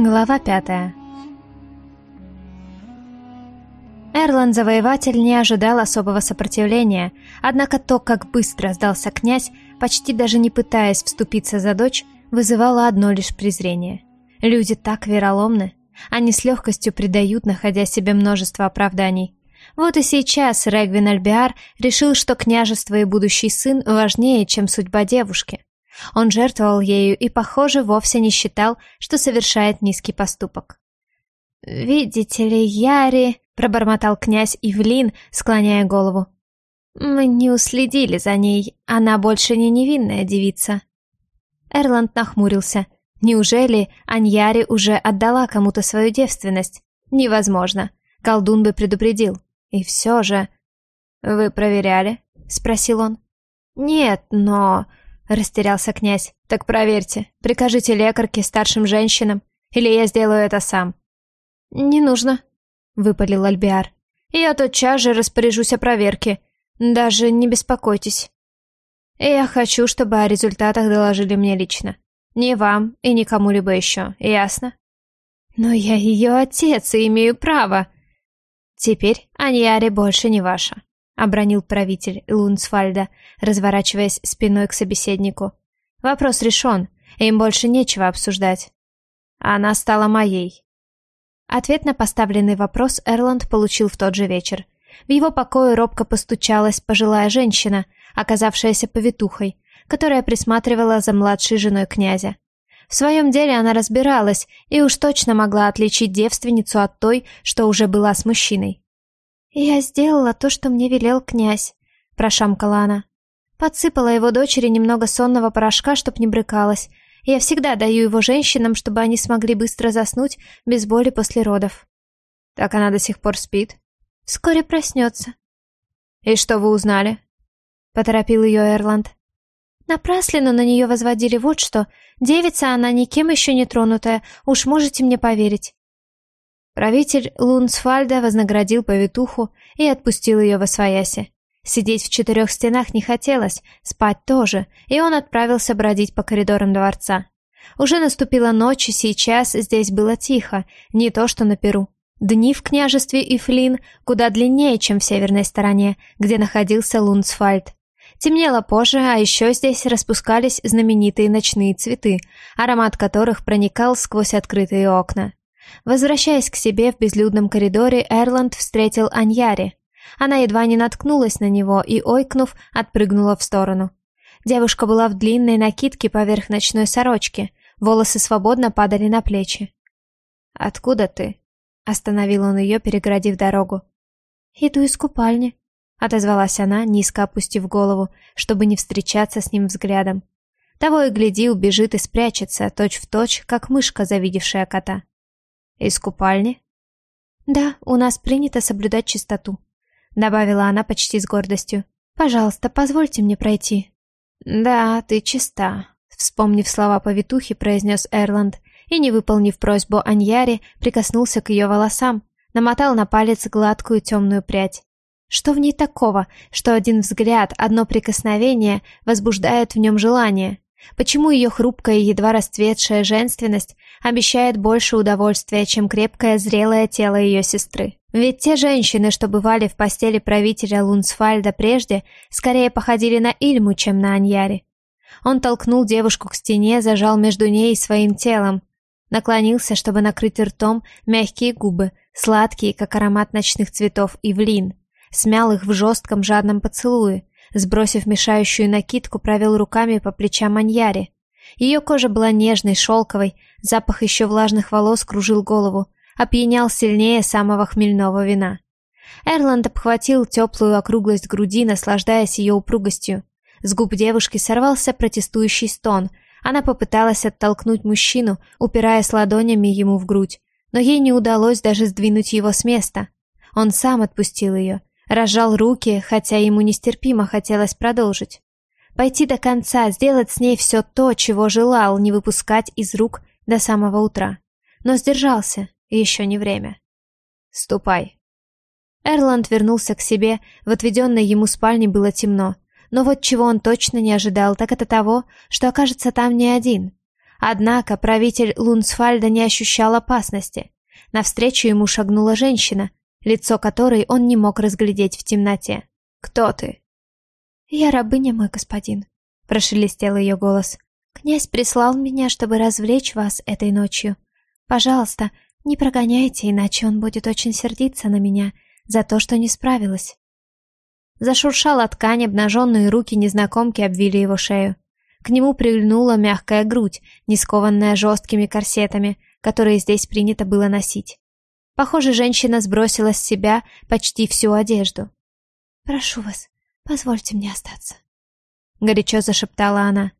Глава пятая Эрланд-завоеватель не ожидал особого сопротивления, однако то, как быстро сдался князь, почти даже не пытаясь вступиться за дочь, вызывало одно лишь презрение. Люди так вероломны, они с легкостью предают, находя себе множество оправданий. Вот и сейчас Регвин Альбиар решил, что княжество и будущий сын важнее, чем судьба девушки. Он жертвовал ею и, похоже, вовсе не считал, что совершает низкий поступок. «Видите ли, Яри...» — пробормотал князь Ивлин, склоняя голову. «Мы не уследили за ней, она больше не невинная девица». Эрланд нахмурился. Неужели Аньяри уже отдала кому-то свою девственность? Невозможно. Колдун бы предупредил. И все же... «Вы проверяли?» — спросил он. «Нет, но...» Растерялся князь. Так проверьте. Прикажите лекарке, старшим женщинам. Или я сделаю это сам. Не нужно, выпалил Альбиар. Я тотчас же распоряжусь о проверке. Даже не беспокойтесь. Я хочу, чтобы о результатах доложили мне лично. Не вам и никому либо еще, ясно? Но я ее отец и имею право. Теперь Аньяре больше не ваша обронил правитель Лунсфальда, разворачиваясь спиной к собеседнику. Вопрос решен, им больше нечего обсуждать. Она стала моей. Ответ на поставленный вопрос Эрланд получил в тот же вечер. В его покое робко постучалась пожилая женщина, оказавшаяся повитухой, которая присматривала за младшей женой князя. В своем деле она разбиралась и уж точно могла отличить девственницу от той, что уже была с мужчиной. «Я сделала то, что мне велел князь», — прошамкала она. Подсыпала его дочери немного сонного порошка, чтоб не брыкалась. Я всегда даю его женщинам, чтобы они смогли быстро заснуть без боли после родов. Так она до сих пор спит? Вскоре проснется. И что вы узнали? Поторопил ее Эрланд. Напраслину на нее возводили вот что. Девица она никем еще не тронутая, уж можете мне поверить. Правитель Лунсфальда вознаградил повитуху и отпустил ее во свояси. Сидеть в четырех стенах не хотелось, спать тоже, и он отправился бродить по коридорам дворца. Уже наступила ночь, и сейчас здесь было тихо, не то что на Перу. Дни в княжестве Ифлин куда длиннее, чем в северной стороне, где находился Лунсфальд. Темнело позже, а еще здесь распускались знаменитые ночные цветы, аромат которых проникал сквозь открытые окна. Возвращаясь к себе в безлюдном коридоре, Эрланд встретил Аньяри. Она едва не наткнулась на него и, ойкнув, отпрыгнула в сторону. Девушка была в длинной накидке поверх ночной сорочки, волосы свободно падали на плечи. «Откуда ты?» — остановил он ее, переградив дорогу. «Иду из купальни», — отозвалась она, низко опустив голову, чтобы не встречаться с ним взглядом. Того и гляди, убежит и спрячется, точь-в-точь, как мышка, завидевшая кота. «Из купальни?» «Да, у нас принято соблюдать чистоту», — добавила она почти с гордостью. «Пожалуйста, позвольте мне пройти». «Да, ты чиста», — вспомнив слова повитухи, произнес Эрланд, и, не выполнив просьбу Аньяри, прикоснулся к ее волосам, намотал на палец гладкую темную прядь. Что в ней такого, что один взгляд, одно прикосновение возбуждает в нем желание? Почему ее хрупкая и едва расцветшая женственность обещает больше удовольствия, чем крепкое зрелое тело ее сестры? Ведь те женщины, что бывали в постели правителя Лунсфальда прежде, скорее походили на Ильму, чем на Аньяри. Он толкнул девушку к стене, зажал между ней и своим телом. Наклонился, чтобы накрыть ртом мягкие губы, сладкие, как аромат ночных цветов, и влин. Смял их в жестком жадном поцелуе, Сбросив мешающую накидку, провел руками по плечам Маньяри. Ее кожа была нежной, шелковой, запах еще влажных волос кружил голову, опьянял сильнее самого хмельного вина. Эрланд обхватил теплую округлость груди, наслаждаясь ее упругостью. С губ девушки сорвался протестующий стон. Она попыталась оттолкнуть мужчину, упираясь ладонями ему в грудь, но ей не удалось даже сдвинуть его с места. Он сам отпустил ее, Разжал руки, хотя ему нестерпимо хотелось продолжить. Пойти до конца, сделать с ней все то, чего желал, не выпускать из рук до самого утра. Но сдержался, еще не время. «Ступай». Эрланд вернулся к себе, в отведенной ему спальне было темно. Но вот чего он точно не ожидал, так это того, что окажется там не один. Однако правитель Лунсфальда не ощущал опасности. Навстречу ему шагнула женщина, лицо которой он не мог разглядеть в темноте. «Кто ты?» «Я рабыня, мой господин», — прошелестел ее голос. «Князь прислал меня, чтобы развлечь вас этой ночью. Пожалуйста, не прогоняйте, иначе он будет очень сердиться на меня за то, что не справилась». Зашуршала ткань, обнаженные руки незнакомки обвили его шею. К нему прильнула мягкая грудь, не скованная жесткими корсетами, которые здесь принято было носить. Похоже, женщина сбросила с себя почти всю одежду. «Прошу вас, позвольте мне остаться», — горячо зашептала она.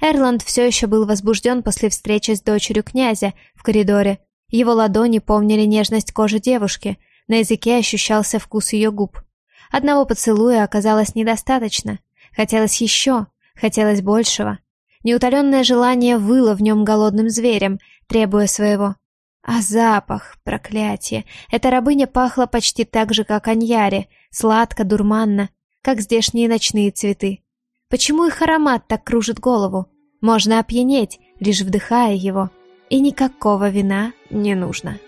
Эрланд все еще был возбужден после встречи с дочерью князя в коридоре. Его ладони помнили нежность кожи девушки, на языке ощущался вкус ее губ. Одного поцелуя оказалось недостаточно. Хотелось еще, хотелось большего. Неутоленное желание выло в нем голодным зверем, требуя своего. А запах, проклятие, эта рабыня пахла почти так же, как Аньяре, сладко, дурманно, как здешние ночные цветы. Почему их аромат так кружит голову? Можно опьянеть, лишь вдыхая его. И никакого вина не нужно.